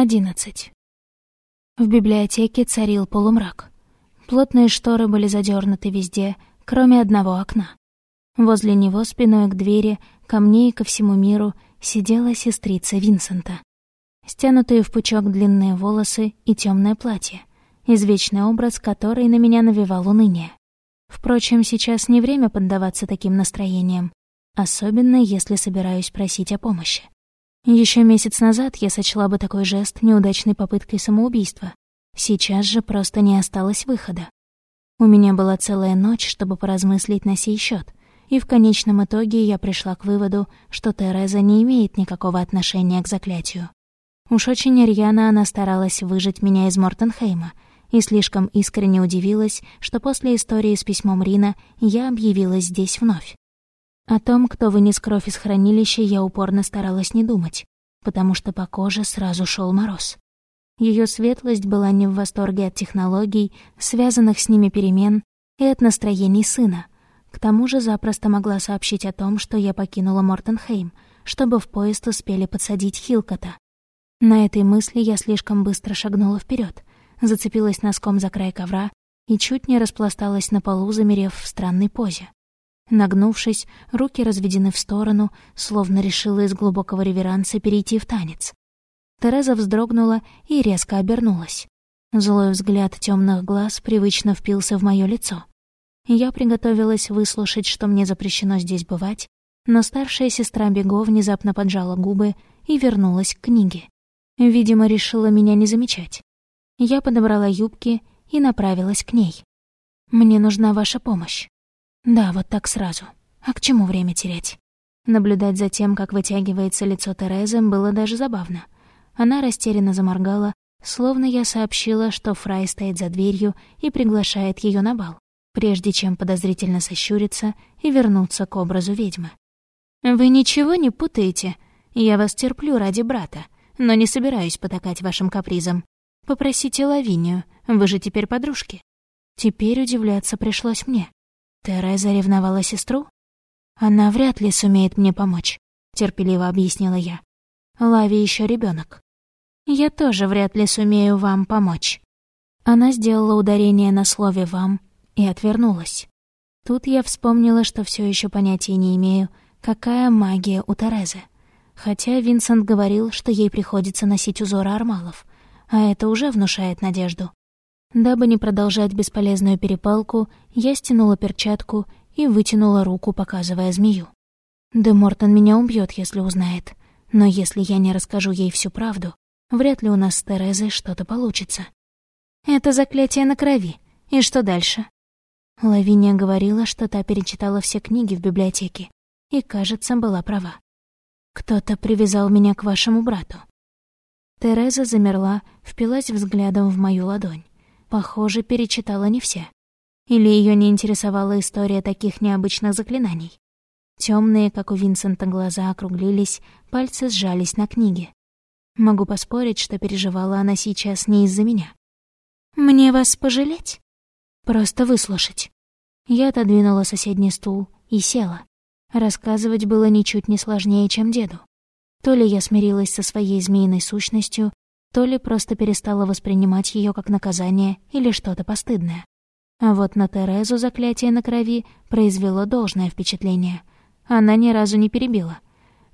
11. В библиотеке царил полумрак. Плотные шторы были задернуты везде, кроме одного окна. Возле него, спиной к двери, ко мне и ко всему миру, сидела сестрица Винсента. Стянутые в пучок длинные волосы и темное платье, извечный образ, который на меня навевал уныние. Впрочем, сейчас не время поддаваться таким настроениям, особенно если собираюсь просить о помощи. Еще месяц назад я сочла бы такой жест неудачной попыткой самоубийства. Сейчас же просто не осталось выхода. У меня была целая ночь, чтобы поразмыслить на сей счет, и в конечном итоге я пришла к выводу, что Тереза не имеет никакого отношения к заклятию. Уж очень рьяно она старалась выжить меня из Мортенхейма, и слишком искренне удивилась, что после истории с письмом Рина я объявилась здесь вновь. О том, кто вынес кровь из хранилища, я упорно старалась не думать, потому что по коже сразу шел мороз. Ее светлость была не в восторге от технологий, связанных с ними перемен, и от настроений сына. К тому же запросто могла сообщить о том, что я покинула Мортенхейм, чтобы в поезд успели подсадить Хилкота. На этой мысли я слишком быстро шагнула вперед, зацепилась носком за край ковра и чуть не распласталась на полу, замерев в странной позе. Нагнувшись, руки разведены в сторону, словно решила из глубокого реверанса перейти в танец. Тереза вздрогнула и резко обернулась. Злой взгляд темных глаз привычно впился в мое лицо. Я приготовилась выслушать, что мне запрещено здесь бывать, но старшая сестра Бего внезапно поджала губы и вернулась к книге. Видимо, решила меня не замечать. Я подобрала юбки и направилась к ней. «Мне нужна ваша помощь». Да, вот так сразу. А к чему время терять? Наблюдать за тем, как вытягивается лицо Терезы, было даже забавно. Она растерянно заморгала, словно я сообщила, что Фрай стоит за дверью и приглашает ее на бал, прежде чем подозрительно сощуриться и вернуться к образу ведьмы. «Вы ничего не путаете? Я вас терплю ради брата, но не собираюсь потакать вашим капризам. Попросите Лавинию, вы же теперь подружки». Теперь удивляться пришлось мне. Тереза ревновала сестру? Она вряд ли сумеет мне помочь, терпеливо объяснила я. Лави еще ребенок. Я тоже вряд ли сумею вам помочь. Она сделала ударение на слове «вам» и отвернулась. Тут я вспомнила, что все еще понятия не имею, какая магия у Терезы. Хотя Винсент говорил, что ей приходится носить узоры армалов, а это уже внушает надежду. Дабы не продолжать бесполезную перепалку, я стянула перчатку и вытянула руку, показывая змею. Де Мортон меня убьет, если узнает. Но если я не расскажу ей всю правду, вряд ли у нас с Терезой что-то получится. Это заклятие на крови. И что дальше? Лавиния говорила, что та перечитала все книги в библиотеке. И, кажется, была права. Кто-то привязал меня к вашему брату. Тереза замерла, впилась взглядом в мою ладонь. Похоже, перечитала не все. Или ее не интересовала история таких необычных заклинаний. Темные, как у Винсента, глаза округлились, пальцы сжались на книге. Могу поспорить, что переживала она сейчас не из-за меня. «Мне вас пожалеть?» «Просто выслушать». Я отодвинула соседний стул и села. Рассказывать было ничуть не сложнее, чем деду. То ли я смирилась со своей змеиной сущностью, то ли просто перестала воспринимать ее как наказание или что-то постыдное. А вот на Терезу заклятие на крови произвело должное впечатление. Она ни разу не перебила.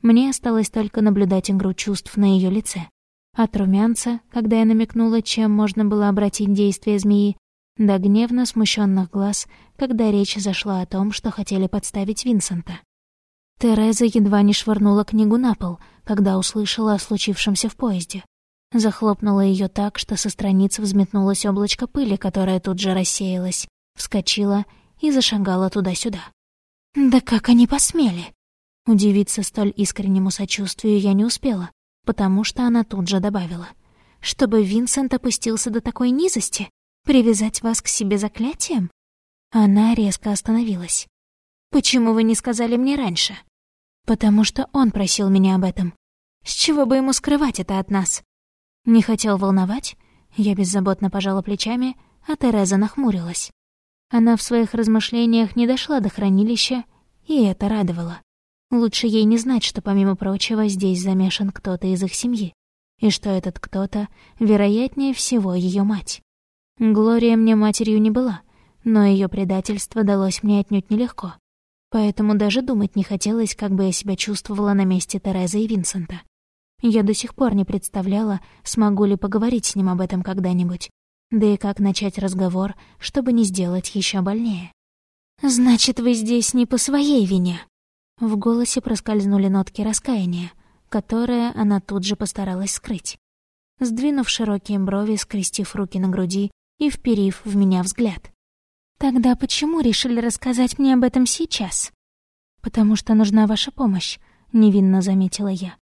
Мне осталось только наблюдать игру чувств на ее лице. От румянца, когда я намекнула, чем можно было обратить действие змеи, до гневно смущенных глаз, когда речь зашла о том, что хотели подставить Винсента. Тереза едва не швырнула книгу на пол, когда услышала о случившемся в поезде. Захлопнула ее так, что со страниц взметнулось облачко пыли, которое тут же рассеялось, вскочила и зашагала туда-сюда. «Да как они посмели!» Удивиться столь искреннему сочувствию я не успела, потому что она тут же добавила. «Чтобы Винсент опустился до такой низости? Привязать вас к себе заклятием?» Она резко остановилась. «Почему вы не сказали мне раньше?» «Потому что он просил меня об этом. С чего бы ему скрывать это от нас?» Не хотел волновать? Я беззаботно пожала плечами, а Тереза нахмурилась. Она в своих размышлениях не дошла до хранилища, и это радовало. Лучше ей не знать, что, помимо прочего, здесь замешан кто-то из их семьи. и что этот кто-то, вероятнее всего, ее мать. Глория мне матерью не была, но ее предательство далось мне отнюдь нелегко. Поэтому даже думать не хотелось, как бы я себя чувствовала на месте Терезы и Винсента. Я до сих пор не представляла, смогу ли поговорить с ним об этом когда-нибудь. Да и как начать разговор, чтобы не сделать еще больнее. «Значит, вы здесь не по своей вине?» В голосе проскользнули нотки раскаяния, которые она тут же постаралась скрыть. Сдвинув широкие брови, скрестив руки на груди и вперив в меня взгляд. «Тогда почему решили рассказать мне об этом сейчас?» «Потому что нужна ваша помощь», — невинно заметила я.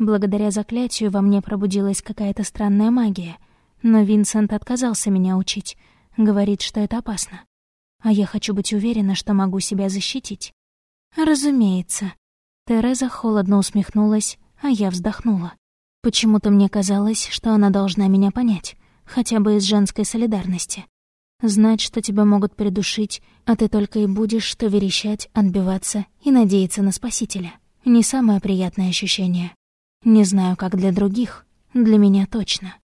Благодаря заклятию во мне пробудилась какая-то странная магия, но Винсент отказался меня учить, говорит, что это опасно. А я хочу быть уверена, что могу себя защитить. Разумеется. Тереза холодно усмехнулась, а я вздохнула. Почему-то мне казалось, что она должна меня понять, хотя бы из женской солидарности. Знать, что тебя могут придушить, а ты только и будешь что верещать, отбиваться и надеяться на спасителя. Не самое приятное ощущение. Не знаю, как для других, для меня точно.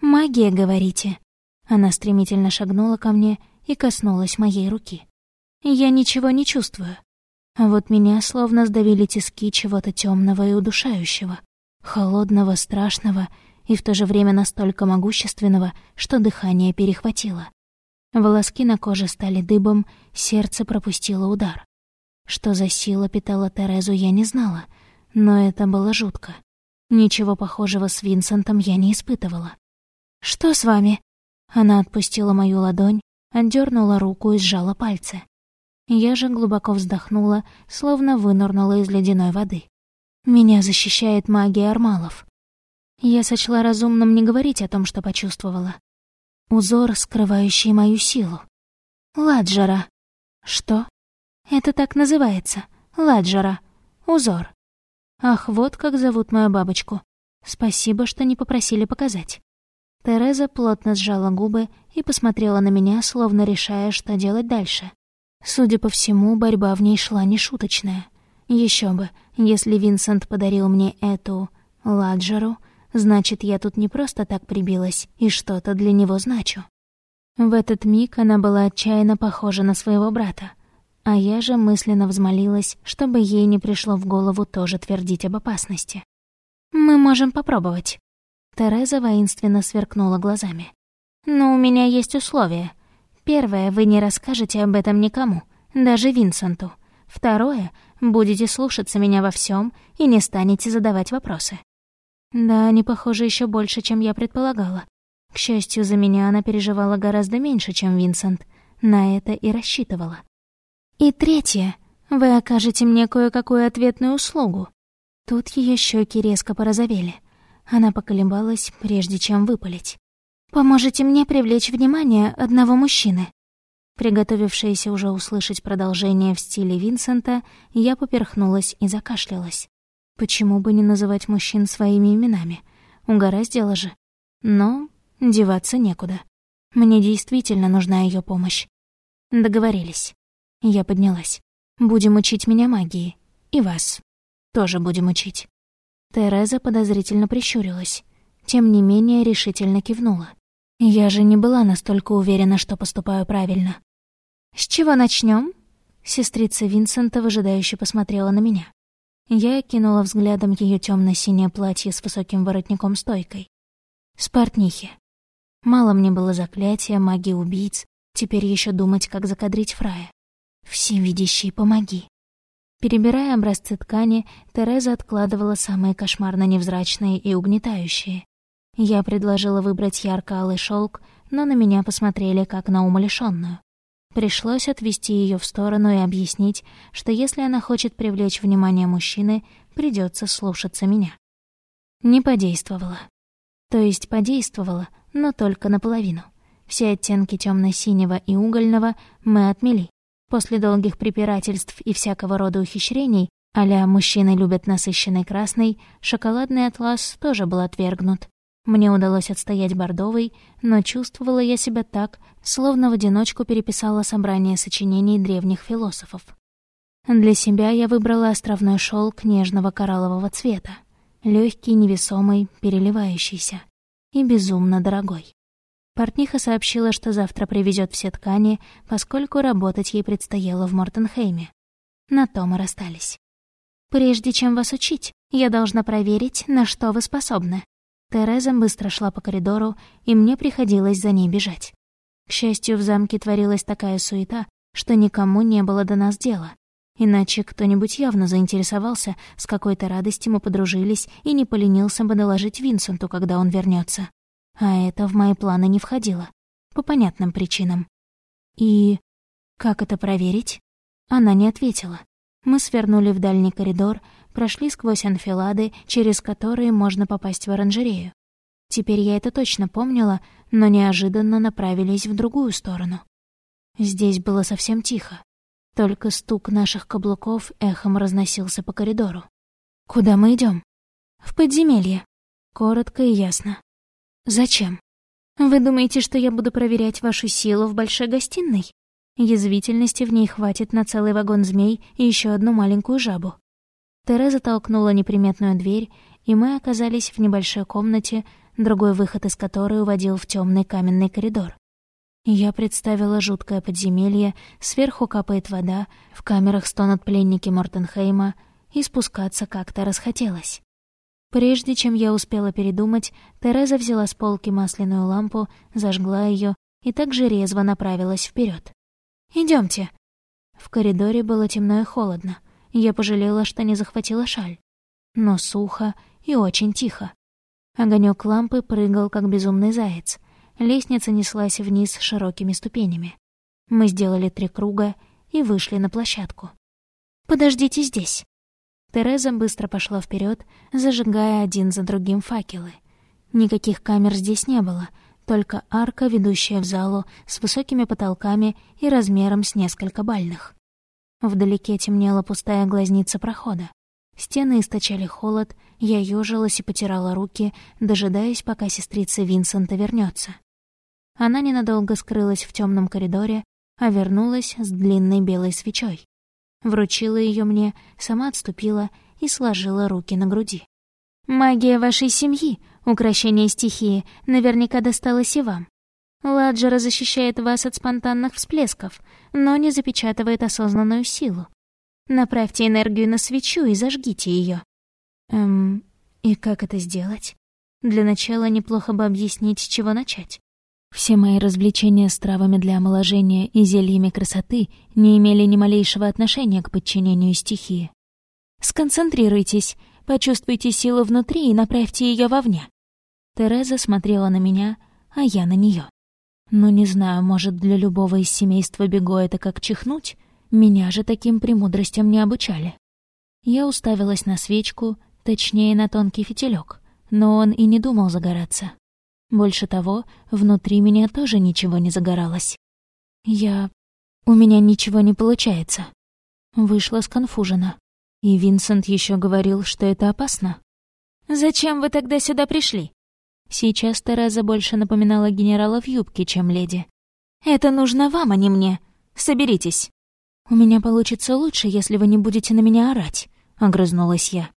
«Магия, говорите?» Она стремительно шагнула ко мне и коснулась моей руки. «Я ничего не чувствую. Вот меня словно сдавили тиски чего-то темного и удушающего, холодного, страшного и в то же время настолько могущественного, что дыхание перехватило. Волоски на коже стали дыбом, сердце пропустило удар. Что за сила питала Терезу, я не знала, но это было жутко. Ничего похожего с Винсентом я не испытывала. «Что с вами?» Она отпустила мою ладонь, отдернула руку и сжала пальцы. Я же глубоко вздохнула, словно вынырнула из ледяной воды. Меня защищает магия армалов. Я сочла разумным не говорить о том, что почувствовала. Узор, скрывающий мою силу. Ладжера. Что? Это так называется. Ладжера. Узор. Ах, вот как зовут мою бабочку. Спасибо, что не попросили показать. Тереза плотно сжала губы и посмотрела на меня, словно решая, что делать дальше. Судя по всему, борьба в ней шла нешуточная. Еще бы, если Винсент подарил мне эту... ладжеру, значит, я тут не просто так прибилась и что-то для него значу. В этот миг она была отчаянно похожа на своего брата, а я же мысленно взмолилась, чтобы ей не пришло в голову тоже твердить об опасности. «Мы можем попробовать». Тереза воинственно сверкнула глазами. «Но у меня есть условия. Первое, вы не расскажете об этом никому, даже Винсенту. Второе, будете слушаться меня во всем и не станете задавать вопросы. Да, они похожи еще больше, чем я предполагала. К счастью, за меня она переживала гораздо меньше, чем Винсент. На это и рассчитывала. И третье, вы окажете мне кое-какую ответную услугу. Тут ее щеки резко порозовели. Она поколебалась, прежде чем выпалить. «Поможете мне привлечь внимание одного мужчины». Приготовившаяся уже услышать продолжение в стиле Винсента, я поперхнулась и закашлялась. Почему бы не называть мужчин своими именами? Угораздило же. Но деваться некуда. Мне действительно нужна ее помощь. Договорились. Я поднялась. Будем учить меня магии. И вас. Тоже будем учить. Тереза подозрительно прищурилась. Тем не менее, решительно кивнула. Я же не была настолько уверена, что поступаю правильно. «С чего начнем? Сестрица Винсента выжидающе посмотрела на меня. Я кинула взглядом ее темно синее платье с высоким воротником-стойкой. С портнихи. Мало мне было заклятия, магии убийц, теперь еще думать, как закадрить Фрая. Всевидящий, помоги. Перебирая образцы ткани, Тереза откладывала самые кошмарно невзрачные и угнетающие. Я предложила выбрать ярко-алый шелк, но на меня посмотрели как на умалишённую. Пришлось отвести ее в сторону и объяснить, что если она хочет привлечь внимание мужчины, придется слушаться меня. Не подействовала. То есть подействовала, но только наполовину. Все оттенки темно синего и угольного мы отмели. После долгих препирательств и всякого рода ухищрений, а «мужчины любят насыщенный красный», шоколадный атлас тоже был отвергнут. Мне удалось отстоять бордовый, но чувствовала я себя так, словно в одиночку переписала собрание сочинений древних философов. Для себя я выбрала островной шелк нежного кораллового цвета. Легкий, невесомый, переливающийся. И безумно дорогой. Портниха сообщила, что завтра привезет все ткани, поскольку работать ей предстояло в Мортенхейме. На то мы расстались. «Прежде чем вас учить, я должна проверить, на что вы способны». Тереза быстро шла по коридору, и мне приходилось за ней бежать. К счастью, в замке творилась такая суета, что никому не было до нас дела. Иначе кто-нибудь явно заинтересовался, с какой-то радостью мы подружились и не поленился бы доложить Винсенту, когда он вернется. А это в мои планы не входило. По понятным причинам. И... как это проверить? Она не ответила. Мы свернули в дальний коридор, прошли сквозь анфилады, через которые можно попасть в оранжерею. Теперь я это точно помнила, но неожиданно направились в другую сторону. Здесь было совсем тихо. Только стук наших каблуков эхом разносился по коридору. «Куда мы идем? «В подземелье». Коротко и ясно. «Зачем? Вы думаете, что я буду проверять вашу силу в большой гостиной?» Язвительности в ней хватит на целый вагон змей и еще одну маленькую жабу. Тереза толкнула неприметную дверь, и мы оказались в небольшой комнате, другой выход из которой уводил в темный каменный коридор. Я представила жуткое подземелье, сверху капает вода, в камерах стонут пленники Мортенхейма, и спускаться как-то расхотелось. Прежде чем я успела передумать, Тереза взяла с полки масляную лампу, зажгла ее и также резво направилась вперед. Идемте. В коридоре было темно и холодно. Я пожалела, что не захватила шаль. Но сухо и очень тихо. Огонек лампы прыгал, как безумный заяц. Лестница неслась вниз широкими ступенями. Мы сделали три круга и вышли на площадку. «Подождите здесь». Тереза быстро пошла вперед, зажигая один за другим факелы. Никаких камер здесь не было, только арка, ведущая в залу, с высокими потолками и размером с несколько бальных. Вдалеке темнела пустая глазница прохода. Стены источали холод, я ёжилась и потирала руки, дожидаясь, пока сестрица Винсента вернется. Она ненадолго скрылась в темном коридоре, а вернулась с длинной белой свечой вручила ее мне, сама отступила и сложила руки на груди. «Магия вашей семьи, украшение стихии, наверняка досталась и вам. Ладжера защищает вас от спонтанных всплесков, но не запечатывает осознанную силу. Направьте энергию на свечу и зажгите ее. Эм, и как это сделать? Для начала неплохо бы объяснить, с чего начать. Все мои развлечения с травами для омоложения и зельями красоты не имели ни малейшего отношения к подчинению стихии. Сконцентрируйтесь, почувствуйте силу внутри и направьте ее вовне. Тереза смотрела на меня, а я на нее. Ну, не знаю, может, для любого из семейства Бего это как чихнуть? Меня же таким премудростям не обучали. Я уставилась на свечку, точнее, на тонкий фитилек, но он и не думал загораться. Больше того, внутри меня тоже ничего не загоралось. Я... У меня ничего не получается. Вышла сконфужена. И Винсент еще говорил, что это опасно. «Зачем вы тогда сюда пришли?» Сейчас Тереза больше напоминала генерала в юбке, чем леди. «Это нужно вам, а не мне. Соберитесь». «У меня получится лучше, если вы не будете на меня орать», — огрызнулась я.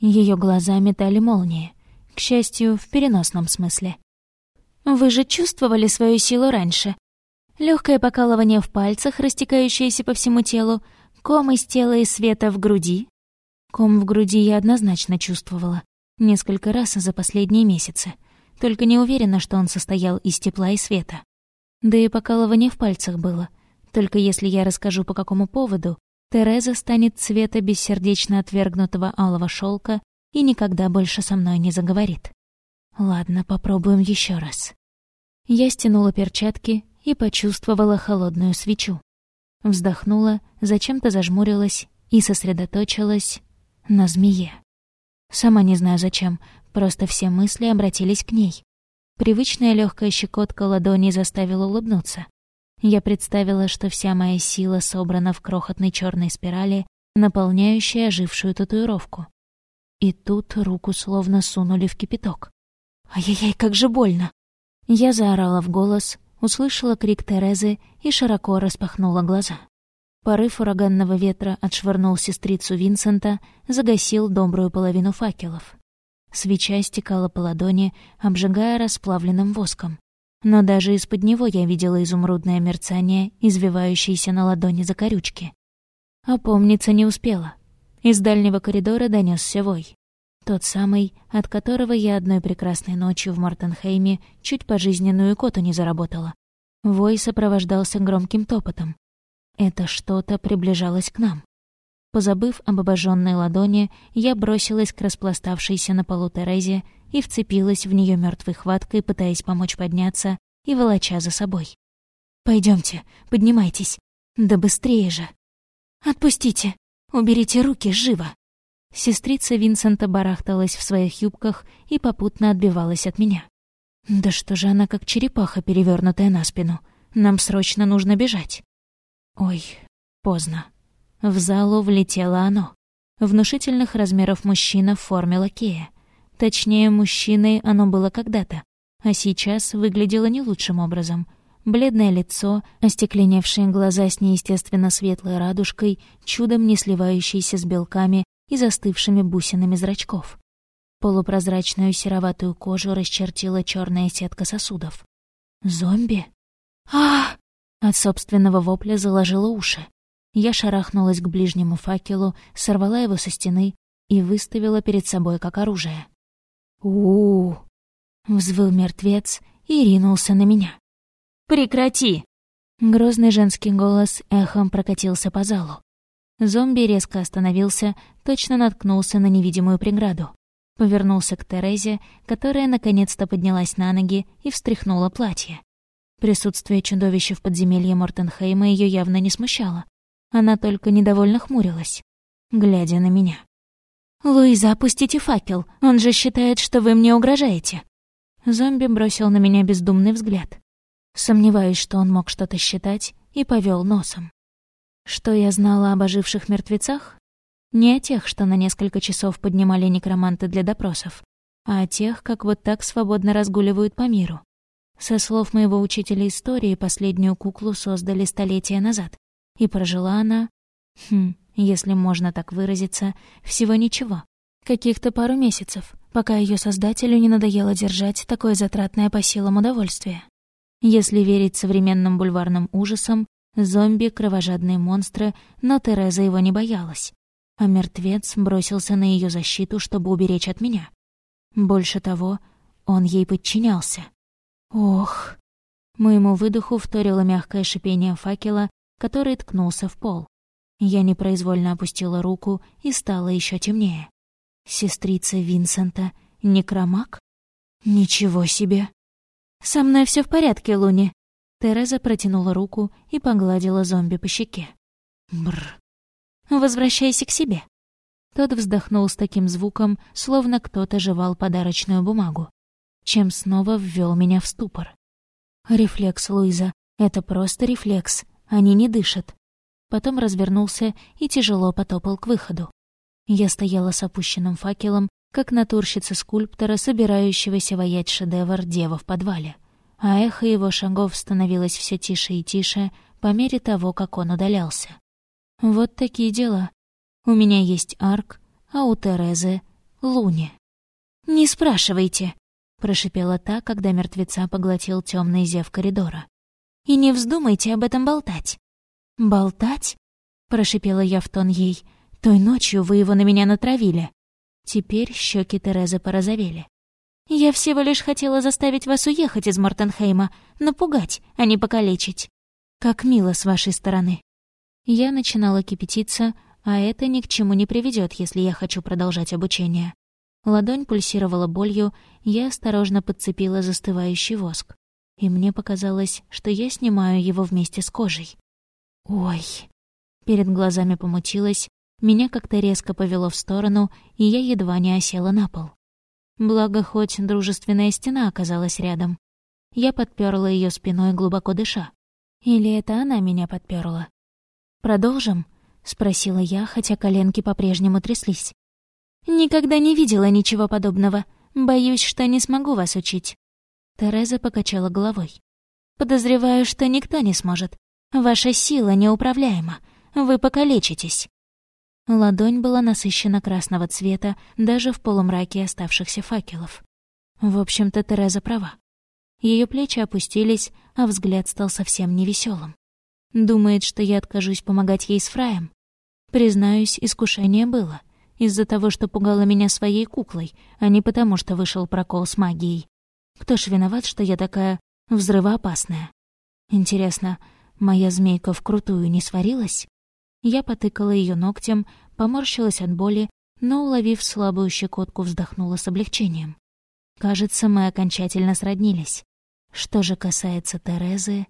Ее глаза метали молнии. К счастью, в переносном смысле. Вы же чувствовали свою силу раньше. Легкое покалывание в пальцах, растекающееся по всему телу, ком из тела и света в груди. Ком в груди я однозначно чувствовала. Несколько раз за последние месяцы. Только не уверена, что он состоял из тепла и света. Да и покалывание в пальцах было. Только если я расскажу, по какому поводу, Тереза станет цвета бессердечно отвергнутого алого шелка и никогда больше со мной не заговорит. Ладно, попробуем еще раз. Я стянула перчатки и почувствовала холодную свечу. Вздохнула, зачем-то зажмурилась и сосредоточилась на змее. Сама не знаю зачем, просто все мысли обратились к ней. Привычная легкая щекотка ладони заставила улыбнуться. Я представила, что вся моя сила собрана в крохотной черной спирали, наполняющей ожившую татуировку. И тут руку словно сунули в кипяток. Ай-яй-яй, как же больно! Я заорала в голос, услышала крик Терезы и широко распахнула глаза. Порыв ураганного ветра отшвырнул сестрицу Винсента, загасил добрую половину факелов. Свеча стекала по ладони, обжигая расплавленным воском. Но даже из-под него я видела изумрудное мерцание, извивающееся на ладони за закорючки. Опомниться не успела. Из дальнего коридора донесся вой. Тот самый, от которого я одной прекрасной ночью в Мартенхейме чуть пожизненную коту не заработала. Вой сопровождался громким топотом. Это что-то приближалось к нам. Позабыв об обожженной ладони, я бросилась к распластавшейся на полу Терезе и вцепилась в нее мертвой хваткой, пытаясь помочь подняться и волоча за собой. Пойдемте, поднимайтесь. Да быстрее же. Отпустите. Уберите руки, живо. Сестрица Винсента барахталась в своих юбках и попутно отбивалась от меня. Да что же она как черепаха, перевернутая на спину? Нам срочно нужно бежать. Ой, поздно. В залу влетело оно. Внушительных размеров мужчина в форме лакея. Точнее, мужчиной оно было когда-то, а сейчас выглядело не лучшим образом. Бледное лицо, остекленевшие глаза с неестественно светлой радужкой, чудом не сливающиеся с белками и застывшими бусинами зрачков. Полупрозрачную сероватую кожу расчертила черная сетка сосудов. «Зомби?» а От собственного вопля заложила уши. Я шарахнулась к ближнему факелу, сорвала его со стены и выставила перед собой как оружие. у, -у, Взвыл мертвец и ринулся на меня. «Прекрати!» Грозный женский голос эхом прокатился по залу. Зомби резко остановился, точно наткнулся на невидимую преграду. Повернулся к Терезе, которая наконец-то поднялась на ноги и встряхнула платье. Присутствие чудовища в подземелье Мортенхейма ее явно не смущало. Она только недовольно хмурилась, глядя на меня. «Луиза, опустите факел, он же считает, что вы мне угрожаете». Зомби бросил на меня бездумный взгляд. Сомневаюсь, что он мог что-то считать, и повел носом. Что я знала об оживших мертвецах? Не о тех, что на несколько часов поднимали некроманты для допросов, а о тех, как вот так свободно разгуливают по миру. Со слов моего учителя истории, последнюю куклу создали столетия назад, и прожила она... Хм, если можно так выразиться, всего ничего. Каких-то пару месяцев, пока ее создателю не надоело держать такое затратное по силам удовольствие. Если верить современным бульварным ужасам, зомби — кровожадные монстры, но Тереза его не боялась. А мертвец бросился на ее защиту, чтобы уберечь от меня. Больше того, он ей подчинялся. Ох! Моему выдоху вторило мягкое шипение факела, который ткнулся в пол. Я непроизвольно опустила руку и стало еще темнее. Сестрица Винсента — некромаг? Ничего себе! «Со мной все в порядке, Луни!» Тереза протянула руку и погладила зомби по щеке. Бр. «Возвращайся к себе!» Тот вздохнул с таким звуком, словно кто-то жевал подарочную бумагу, чем снова ввел меня в ступор. Рефлекс, Луиза, это просто рефлекс, они не дышат. Потом развернулся и тяжело потопал к выходу. Я стояла с опущенным факелом, как натурщица скульптора, собирающегося воять шедевр «Дева в подвале». А эхо его шагов становилось все тише и тише по мере того, как он удалялся. Вот такие дела. У меня есть арк, а у Терезы — луни. «Не спрашивайте», — прошипела та, когда мертвеца поглотил темный зев коридора. И не вздумайте об этом болтать». «Болтать?» — прошипела я в тон ей. «Той ночью вы его на меня натравили». Теперь щеки Терезы порозовели. «Я всего лишь хотела заставить вас уехать из Мортенхейма, напугать, а не покалечить. Как мило с вашей стороны». Я начинала кипятиться, а это ни к чему не приведет, если я хочу продолжать обучение. Ладонь пульсировала болью, я осторожно подцепила застывающий воск и мне показалось, что я снимаю его вместе с кожей. Ой. Перед глазами помутилось, меня как-то резко повело в сторону, и я едва не осела на пол. Благо, хоть дружественная стена оказалась рядом. Я подперла ее спиной, глубоко дыша. Или это она меня подперла? «Продолжим?» — спросила я, хотя коленки по-прежнему тряслись. «Никогда не видела ничего подобного. Боюсь, что не смогу вас учить». Тереза покачала головой. «Подозреваю, что никто не сможет. Ваша сила неуправляема. Вы покалечитесь». Ладонь была насыщена красного цвета даже в полумраке оставшихся факелов. В общем-то, Тереза права. Ее плечи опустились, а взгляд стал совсем невеселым. Думает, что я откажусь помогать ей с Фраем. Признаюсь, искушение было. Из-за того, что пугала меня своей куклой, а не потому, что вышел прокол с магией. Кто ж виноват, что я такая взрывоопасная? Интересно, моя змейка вкрутую не сварилась? Я потыкала ее ногтем, поморщилась от боли, но, уловив слабую щекотку, вздохнула с облегчением. Кажется, мы окончательно сроднились. Что же касается Терезы...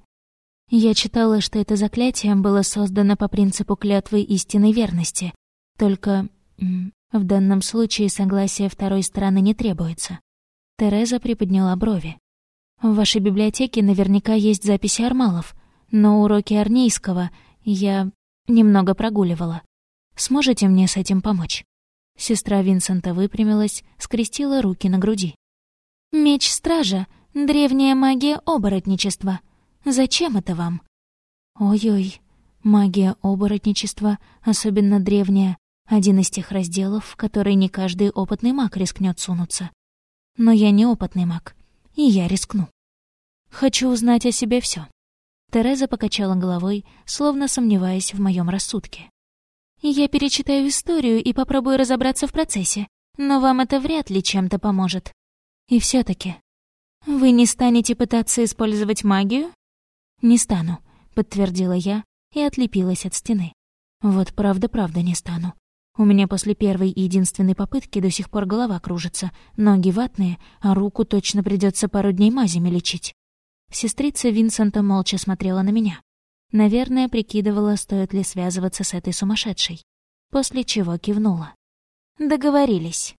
Я читала, что это заклятие было создано по принципу клятвы истинной верности. Только в данном случае согласия второй стороны не требуется. Тереза приподняла брови. В вашей библиотеке наверняка есть записи армалов, но уроки арнейского я Немного прогуливала. Сможете мне с этим помочь?» Сестра Винсента выпрямилась, скрестила руки на груди. «Меч стража — древняя магия оборотничества. Зачем это вам?» «Ой-ой, магия оборотничества, особенно древняя, один из тех разделов, в который не каждый опытный маг рискнет сунуться. Но я не опытный маг, и я рискну. Хочу узнать о себе все. Тереза покачала головой, словно сомневаясь в моем рассудке. «Я перечитаю историю и попробую разобраться в процессе, но вам это вряд ли чем-то поможет. И все таки Вы не станете пытаться использовать магию?» «Не стану», — подтвердила я и отлепилась от стены. «Вот правда-правда не стану. У меня после первой и единственной попытки до сих пор голова кружится, ноги ватные, а руку точно придется пару дней мазями лечить. Сестрица Винсента молча смотрела на меня. Наверное, прикидывала, стоит ли связываться с этой сумасшедшей. После чего кивнула. «Договорились».